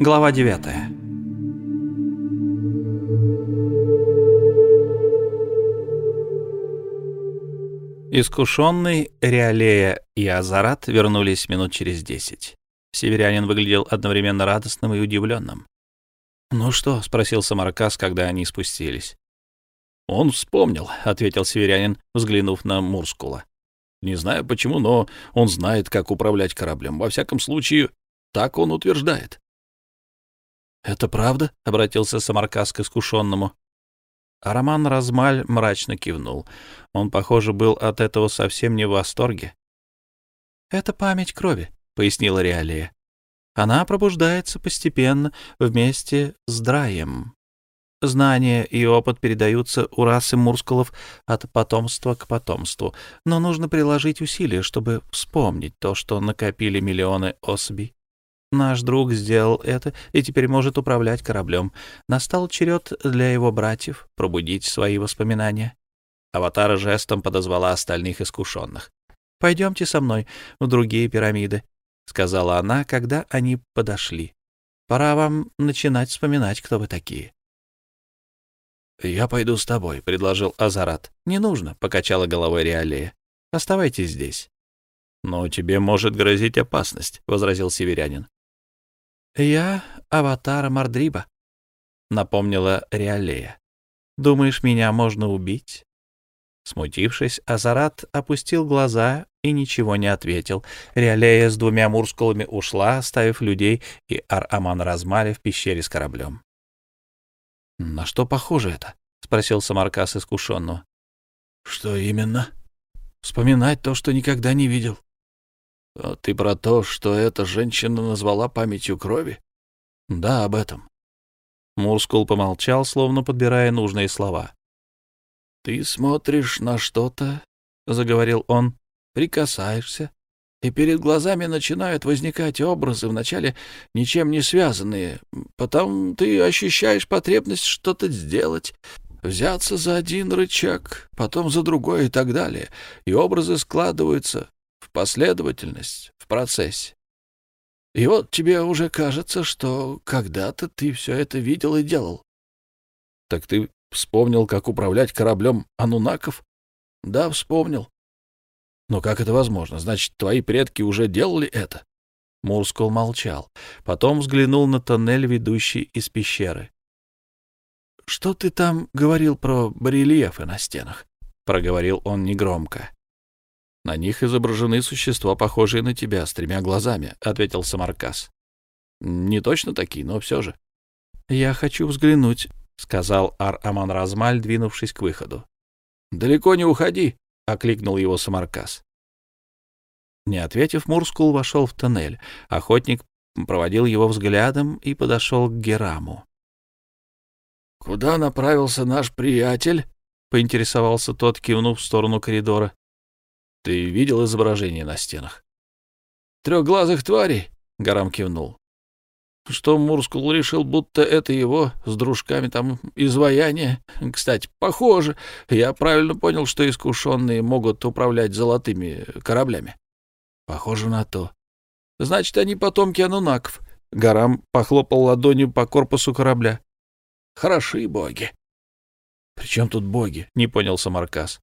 Глава 9 Искушенный, Реалея и Азарат вернулись минут через десять. Северянин выглядел одновременно радостным и удивленным. «Ну что?» — спросил Самаркас, когда они спустились. «Он вспомнил», — ответил северянин, взглянув на Мурскула. «Не знаю почему, но он знает, как управлять кораблем. Во всяком случае, так он утверждает». «Это правда?» — обратился Самаркас к искушенному. А Роман Размаль мрачно кивнул. Он, похоже, был от этого совсем не в восторге. «Это память крови», — пояснила Реалия. «Она пробуждается постепенно вместе с драем. Знания и опыт передаются у расы мурскулов от потомства к потомству, но нужно приложить усилия, чтобы вспомнить то, что накопили миллионы особей. Наш друг сделал это и теперь может управлять кораблем. Настал черед для его братьев пробудить свои воспоминания. Аватара жестом подозвала остальных искушенных. «Пойдемте со мной в другие пирамиды», — сказала она, когда они подошли. «Пора вам начинать вспоминать, кто вы такие». «Я пойду с тобой», — предложил Азарат. «Не нужно», — покачала головой Реалея. «Оставайтесь здесь». «Но тебе может грозить опасность», — возразил северянин. «Я аватар Мардриба», — напомнила Реалея. «Думаешь, меня можно убить?» Смутившись, Азарат опустил глаза и ничего не ответил. Реалея с двумя мурскулами ушла, оставив людей и Ар-Аман Размали в пещере с кораблем. «На что похоже это?» — спросил Самаркас искушенного. «Что именно?» «Вспоминать то, что никогда не видел». А «Ты про то, что эта женщина назвала памятью крови?» «Да, об этом». Мурскул помолчал, словно подбирая нужные слова. «Ты смотришь на что-то», — заговорил он, — «прикасаешься, и перед глазами начинают возникать образы, вначале ничем не связанные. Потом ты ощущаешь потребность что-то сделать, взяться за один рычаг, потом за другой и так далее, и образы складываются, последовательность, в процессе. И вот тебе уже кажется, что когда-то ты все это видел и делал. Так ты вспомнил, как управлять кораблем анунаков? Да, вспомнил. Но как это возможно? Значит, твои предки уже делали это? Мурскул молчал. Потом взглянул на тоннель, ведущий из пещеры. — Что ты там говорил про барельефы на стенах? — проговорил он негромко. На них изображены существа, похожие на тебя, с тремя глазами, — ответил Самаркас. — Не точно такие, но все же. — Я хочу взглянуть, — сказал Ар-Аман Размаль, двинувшись к выходу. — Далеко не уходи, — окликнул его Самаркас. Не ответив, Мурскул вошел в тоннель. Охотник проводил его взглядом и подошел к Гераму. — Куда направился наш приятель? — поинтересовался тот, кивнув в сторону коридора. Ты видел изображение на стенах? Трехглазых тварей? Гарам кивнул. Что Мурскул решил, будто это его с дружками там изваяние. Кстати, похоже. Я правильно понял, что искушенные могут управлять золотыми кораблями. Похоже на то. Значит, они потомки анунаков. Гарам похлопал ладонью по корпусу корабля. Хороши боги. — При чем тут боги? — не понял Самаркас.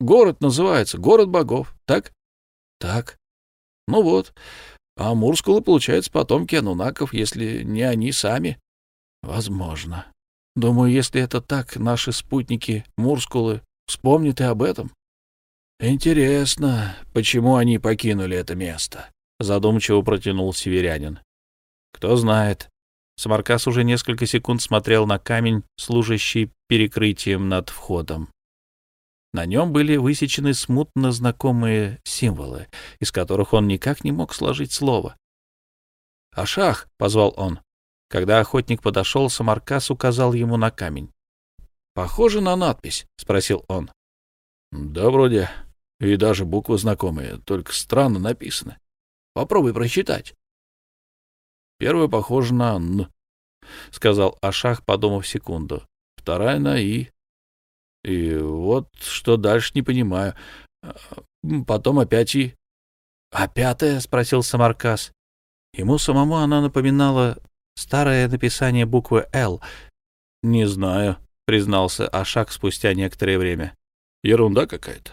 Город называется Город богов, так? Так. Ну вот. А Мурскулы, получается, потомки анунаков, если не они сами. Возможно. Думаю, если это так, наши спутники, Мурскулы, вспомнят и об этом. Интересно, почему они покинули это место? Задумчиво протянул северянин. Кто знает. Самаркас уже несколько секунд смотрел на камень, служащий перекрытием над входом. На нем были высечены смутно знакомые символы, из которых он никак не мог сложить слово. «Ашах!» — позвал он. Когда охотник подошел, Самаркас указал ему на камень. «Похоже на надпись?» — спросил он. «Да, вроде. И даже буквы знакомые, только странно написаны. Попробуй прочитать». «Первая похожа на «Н», — сказал Ашах, подумав секунду. «Вторая на «И», и вот что дальше не понимаю. Потом опять и... — А пятое? — спросил Самаркас. Ему самому она напоминала старое написание буквы «Л». «Не знаю», — признался Ашак спустя некоторое время. «Ерунда какая-то.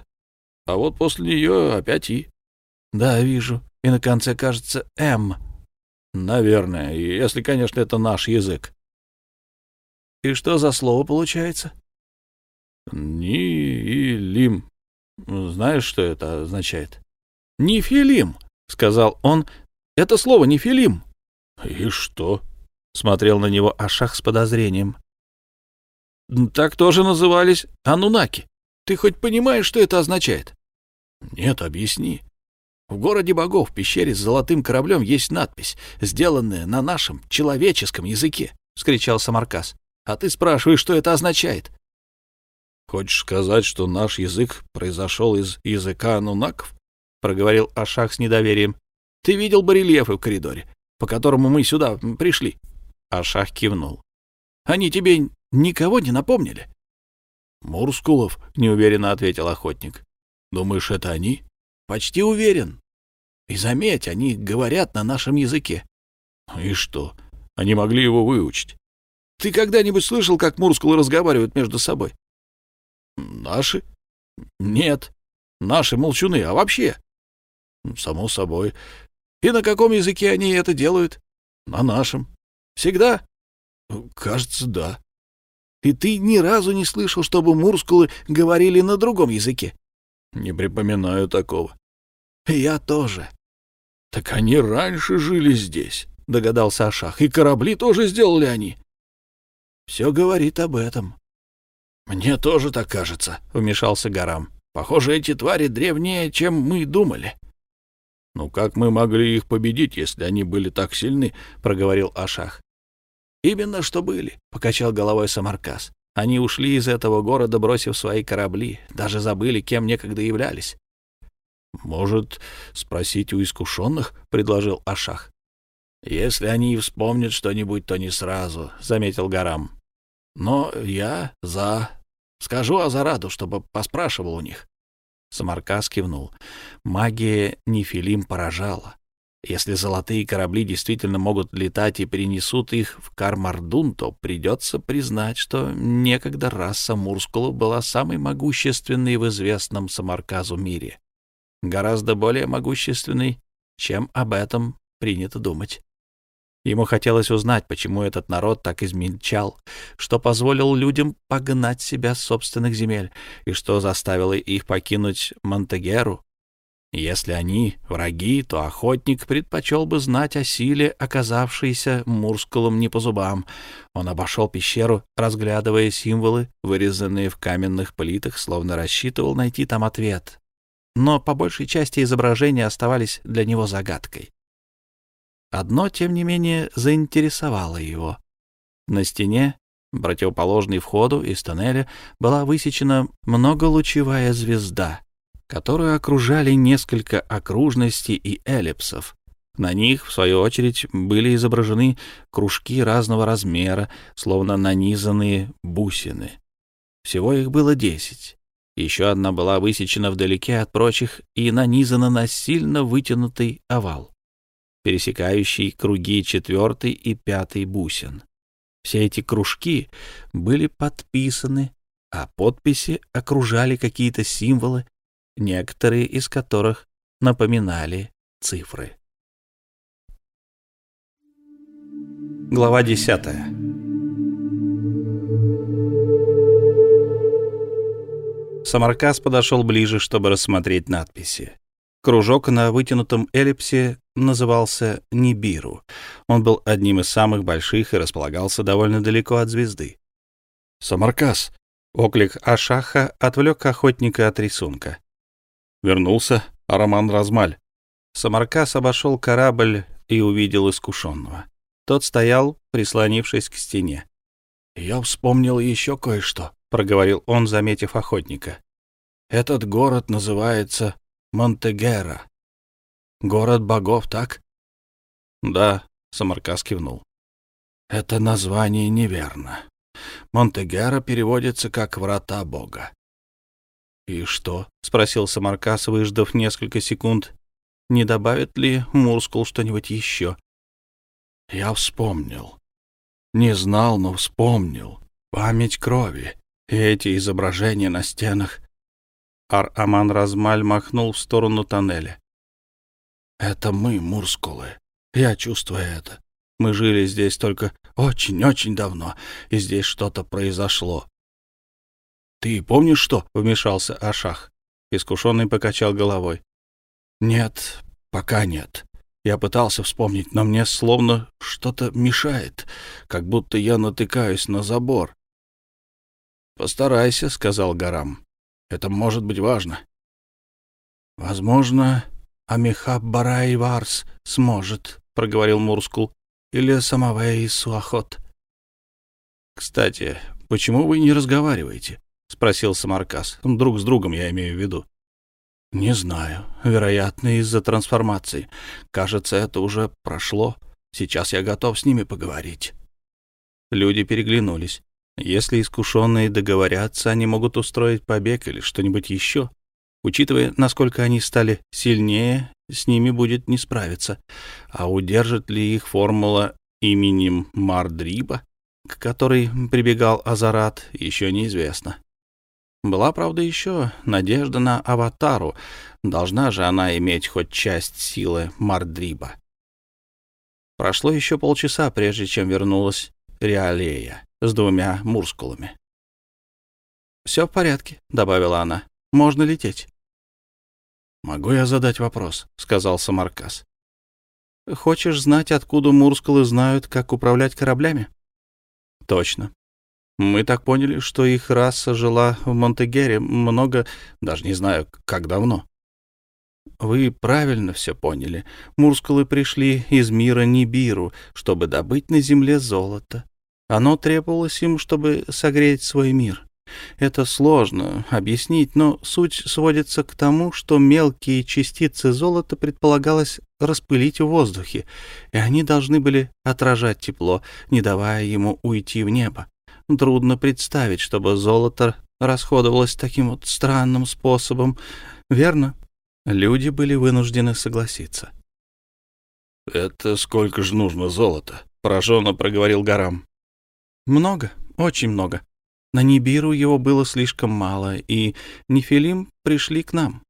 А вот после нее опять «И». «Да, вижу. И на конце, кажется, «М». «Наверное, если, конечно, это наш язык». «И что за слово получается?» «Ни и лим. Знаешь, что это означает?» «Нефилим», — сказал он. «Это слово нефилим». «И что?» — смотрел на него Ашах с подозрением. «Так тоже назывались анунаки. Ты хоть понимаешь, что это означает?» «Нет, объясни». В городе богов, в пещере с золотым кораблем, есть надпись, сделанная на нашем человеческом языке, — вскричал Самаркас. — А ты спрашиваешь, что это означает? — Хочешь сказать, что наш язык произошел из языка анунаков? — проговорил Ашах с недоверием. — Ты видел барельефы в коридоре, по которому мы сюда пришли? Ашах кивнул. — Они тебе никого не напомнили? — Мурскулов, — неуверенно ответил охотник. — Думаешь, это они? — Почти уверен. И заметь, они говорят на нашем языке. — И что? Они могли его выучить. — Ты когда-нибудь слышал, как мурскулы разговаривают между собой? Наши? Нет. Наши молчуны, а вообще? Само собой. И на каком языке они это делают? На нашем. Всегда? Кажется, да. И ты ни разу не слышал, чтобы мурскулы говорили на другом языке? Не припоминаю такого. Я тоже. Так они раньше жили здесь, догадался Ашах, и корабли тоже сделали они. Все говорит об этом. «Мне тоже так кажется», — вмешался Гарам. «Похоже, эти твари древнее, чем мы думали». «Ну как мы могли их победить, если они были так сильны?» — проговорил Ашах. «Именно что были», — покачал головой Самаркас. «Они ушли из этого города, бросив свои корабли, даже забыли, кем некогда являлись». «Может, спросить у искушенных?» — предложил Ашах. «Если они вспомнят что-нибудь, то не сразу», — заметил Гарам. Но я за. Скажу Азараду, чтобы поспрашивал у них. Самаркас кивнул. Магия Нефилим поражала. Если золотые корабли действительно могут летать и принесут их в Кармардун, то придется признать, что некогда раса Мурскула была самой могущественной в известном Самарказу мире. Гораздо более могущественной, чем об этом принято думать. Ему хотелось узнать, почему этот народ так измельчал, что позволил людям погнать себя с собственных земель, и что заставило их покинуть Монтегеру. Если они враги, то охотник предпочел бы знать о силе, оказавшейся Мурскулом не по зубам. Он обошел пещеру, разглядывая символы, вырезанные в каменных плитах, словно рассчитывал найти там ответ. Но по большей части изображения оставались для него загадкой. Одно, тем не менее, заинтересовало его. На стене, противоположной входу из тоннеля, была высечена многолучевая звезда, которую окружали несколько окружностей и эллипсов. На них, в свою очередь, были изображены кружки разного размера, словно нанизанные бусины. Всего их было десять. Еще одна была высечена вдалеке от прочих и нанизана на сильно вытянутый овал пересекающий круги четвертой и пятой бусин. Все эти кружки были подписаны, а подписи окружали какие-то символы, некоторые из которых напоминали цифры. Глава десятая Самаркас подошел ближе, чтобы рассмотреть надписи. Кружок на вытянутом эллипсе назывался Нибиру. Он был одним из самых больших и располагался довольно далеко от звезды. «Самаркас!» — оклик Ашаха отвлек охотника от рисунка. Вернулся Араман Размаль. Самаркас обошел корабль и увидел искушенного. Тот стоял, прислонившись к стене. «Я вспомнил еще кое-что», — проговорил он, заметив охотника. «Этот город называется Монтегера. Город богов, так? Да, Самаркас кивнул. Это название неверно. Монтегера переводится как «врата бога». «И что?» — спросил Самаркас, выждав несколько секунд. «Не добавит ли Мурскул что-нибудь еще?» Я вспомнил. Не знал, но вспомнил. Память крови. И эти изображения на стенах. Ар-Аман Размаль махнул в сторону тоннеля. Это мы, мурскулы. Я чувствую это. Мы жили здесь только очень-очень давно, и здесь что-то произошло. «Ты помнишь что?» — вмешался Ашах. Искушенный покачал головой. «Нет, пока нет. Я пытался вспомнить, но мне словно что-то мешает, как будто я натыкаюсь на забор». «Постарайся», — сказал Гарам. «Это может быть важно». «Возможно, Амихаб Барай Варс сможет», — проговорил Мурскул или Самавей Суахот. «Кстати, почему вы не разговариваете?» — спросил Самаркас. «Друг с другом, я имею в виду». «Не знаю. Вероятно, из-за трансформации. Кажется, это уже прошло. Сейчас я готов с ними поговорить». Люди переглянулись. Если искушенные договорятся, они могут устроить побег или что-нибудь еще. Учитывая, насколько они стали сильнее, с ними будет не справиться. А удержит ли их формула именем Мардриба, к которой прибегал Азарат, еще неизвестно. Была, правда, еще надежда на аватару. Должна же она иметь хоть часть силы Мардриба. Прошло еще полчаса, прежде чем вернулась Реалея с двумя мурскулами. «Все в порядке», — добавила она. «Можно лететь». «Могу я задать вопрос?» — сказал Самаркас. «Хочешь знать, откуда мурскулы знают, как управлять кораблями?» «Точно. Мы так поняли, что их раса жила в Монтегере много, даже не знаю, как давно». «Вы правильно все поняли. Мурскулы пришли из мира Нибиру, чтобы добыть на земле золото. Оно требовалось им, чтобы согреть свой мир. Это сложно объяснить, но суть сводится к тому, что мелкие частицы золота предполагалось распылить в воздухе, и они должны были отражать тепло, не давая ему уйти в небо. Трудно представить, чтобы золото расходовалось таким вот странным способом, верно? Люди были вынуждены согласиться. «Это сколько же нужно золота?» — пораженно проговорил Гарам. «Много, очень много. На Нибиру его было слишком мало, и Нефилим пришли к нам.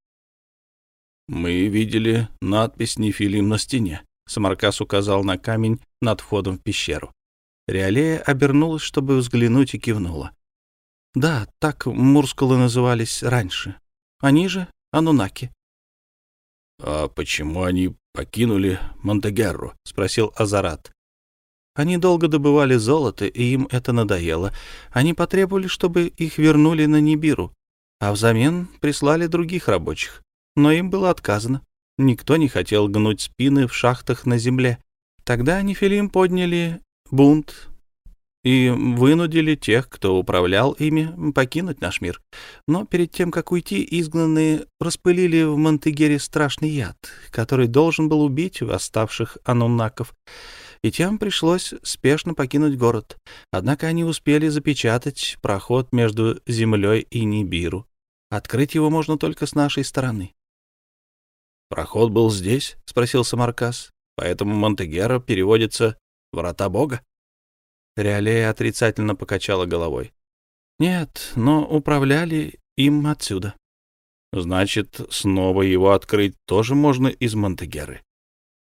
«Мы видели надпись «Нефилим» на стене», — Самаркас указал на камень над входом в пещеру. Реалея обернулась, чтобы взглянуть, и кивнула. «Да, так мурскулы назывались раньше. Они же Анунаки». «А почему они покинули Монтегерру?» — спросил Азарат. Они долго добывали золото, и им это надоело. Они потребовали, чтобы их вернули на Нибиру, а взамен прислали других рабочих. Но им было отказано. Никто не хотел гнуть спины в шахтах на земле. Тогда Нефилим подняли бунт и вынудили тех, кто управлял ими, покинуть наш мир. Но перед тем, как уйти, изгнанные распылили в Монтегере страшный яд, который должен был убить восставших ануннаков и тем пришлось спешно покинуть город. Однако они успели запечатать проход между землей и Нибиру. Открыть его можно только с нашей стороны. «Проход был здесь?» — спросил Самаркас. «Поэтому Монтегеро переводится «Врата Бога»?» Реалея отрицательно покачала головой. «Нет, но управляли им отсюда». «Значит, снова его открыть тоже можно из Монтегеры?»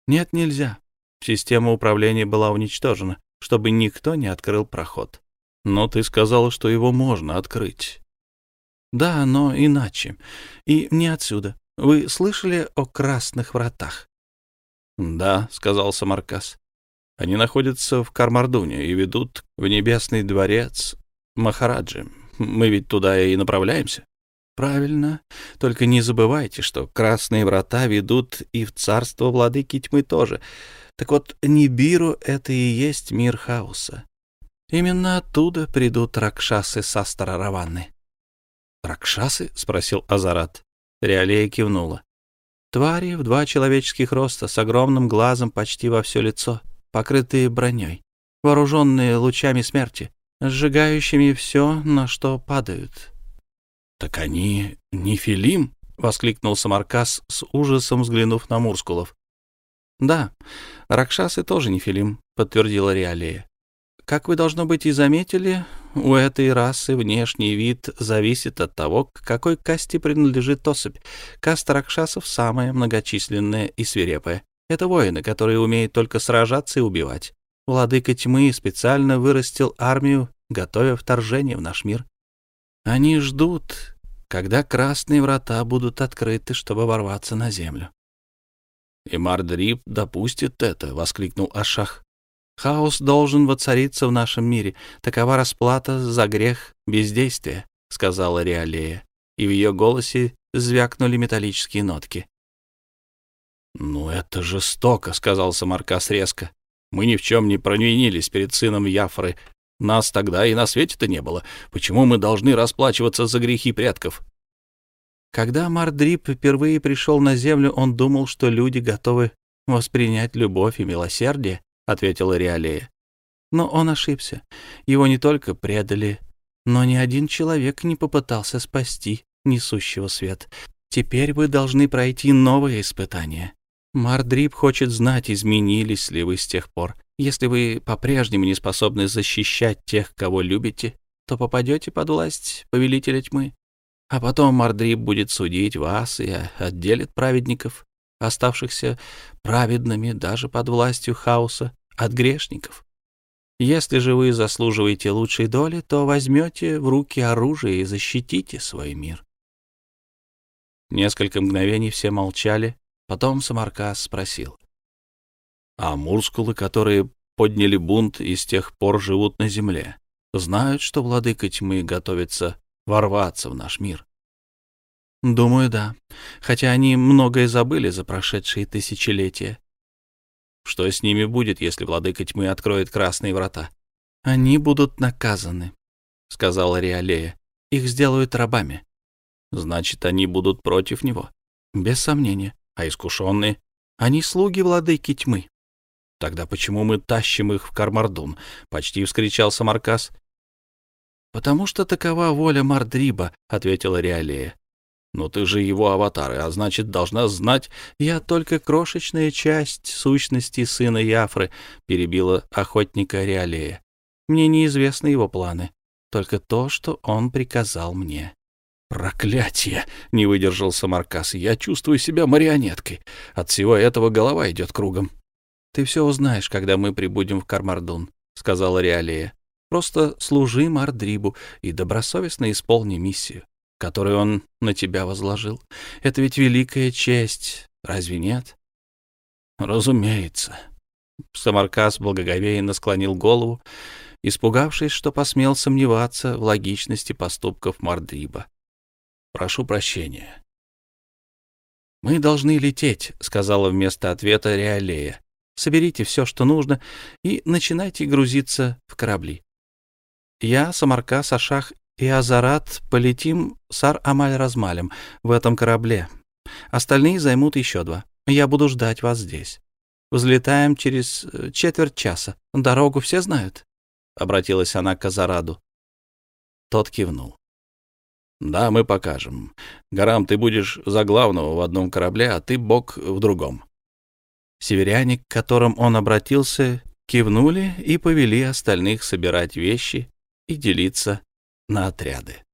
«Нет, нельзя. Система управления была уничтожена, чтобы никто не открыл проход. Но ты сказал, что его можно открыть. Да, но иначе. И не отсюда. Вы слышали о красных вратах? Да, сказал Самаркас. Они находятся в Кармардуне и ведут в небесный дворец Махараджи. Мы ведь туда и направляемся. Правильно. Только не забывайте, что красные врата ведут и в царство владыки тьмы тоже. Так вот, Нибиру — это и есть мир хаоса. Именно оттуда придут ракшасы с Астарараванны. «Ракшасы?» — спросил Азарат. Реалея кивнула. Твари в два человеческих роста, с огромным глазом почти во все лицо, покрытые броней, вооруженные лучами смерти, сжигающими все, на что падают. — Так они не Филим? — воскликнул Самаркас с ужасом, взглянув на Мурскулов. Да, Ракшасы тоже не филим, подтвердила Риалея. Как вы, должно быть, и заметили, у этой расы внешний вид зависит от того, к какой касте принадлежит особь. Каста ракшасов самая многочисленная и свирепая. Это воины, которые умеют только сражаться и убивать. Владыка тьмы специально вырастил армию, готовя вторжение в наш мир. Они ждут, когда красные врата будут открыты, чтобы ворваться на землю. — И Мардрип допустит это, — воскликнул Ашах. Хаос должен воцариться в нашем мире. Такова расплата за грех бездействия, — сказала Риалея, и в ее голосе звякнули металлические нотки. — Ну, это жестоко, — сказал Самаркас резко. — Мы ни в чем не провинились перед сыном Яфры. Нас тогда и на свете-то не было. Почему мы должны расплачиваться за грехи предков? Когда Мардрип впервые пришел на землю, он думал, что люди готовы воспринять любовь и милосердие, — ответила Риалея. Но он ошибся. Его не только предали, но ни один человек не попытался спасти несущего свет. Теперь вы должны пройти новое испытание. Мардрип хочет знать, изменились ли вы с тех пор. Если вы по-прежнему не способны защищать тех, кого любите, то попадете под власть повелителя тьмы. А потом Мардрип будет судить вас и отделит праведников оставшихся праведными даже под властью хаоса, от грешников. Если же вы заслуживаете лучшей доли, то возьмете в руки оружие и защитите свой мир. Несколько мгновений все молчали, потом Самаркас спросил. — А мурскулы, которые подняли бунт и с тех пор живут на земле, знают, что владыка тьмы готовится ворваться в наш мир? Думаю, да. Хотя они многое забыли за прошедшие тысячелетия. Что с ними будет, если владыка тьмы откроет красные врата? Они будут наказаны, — сказала Риалея. Их сделают рабами. Значит, они будут против него? Без сомнения. А искушенные? Они слуги владыки тьмы. Тогда почему мы тащим их в Кармардун? Почти вскричал Самаркас. Потому что такова воля Мардриба, ответила Риалея. Но ты же его аватар, а значит, должна знать... Я только крошечная часть сущности сына Яфры, — перебила охотника Реалея. Мне неизвестны его планы, только то, что он приказал мне. «Проклятие!» — не выдержал Самаркас. «Я чувствую себя марионеткой. От всего этого голова идет кругом». «Ты все узнаешь, когда мы прибудем в Кармардун», — сказала Реалея. «Просто служи Мардрибу и добросовестно исполни миссию который он на тебя возложил. Это ведь великая честь, разве нет? Разумеется. Самаркас благоговейно склонил голову, испугавшись, что посмел сомневаться в логичности поступков Мардриба. Прошу прощения. Мы должны лететь, сказала вместо ответа Реалея. Соберите все, что нужно, и начинайте грузиться в корабли. Я, Самаркас, Ашах и Азарат полетим с Ар-Амаль-Размалем в этом корабле. Остальные займут еще два. Я буду ждать вас здесь. Взлетаем через э, четверть часа. Дорогу все знают?» — обратилась она к Азараду. Тот кивнул. «Да, мы покажем. Гарам, ты будешь за главного в одном корабле, а ты, Бог, в другом». Северяне, к которым он обратился, кивнули и повели остальных собирать вещи и делиться на отряды.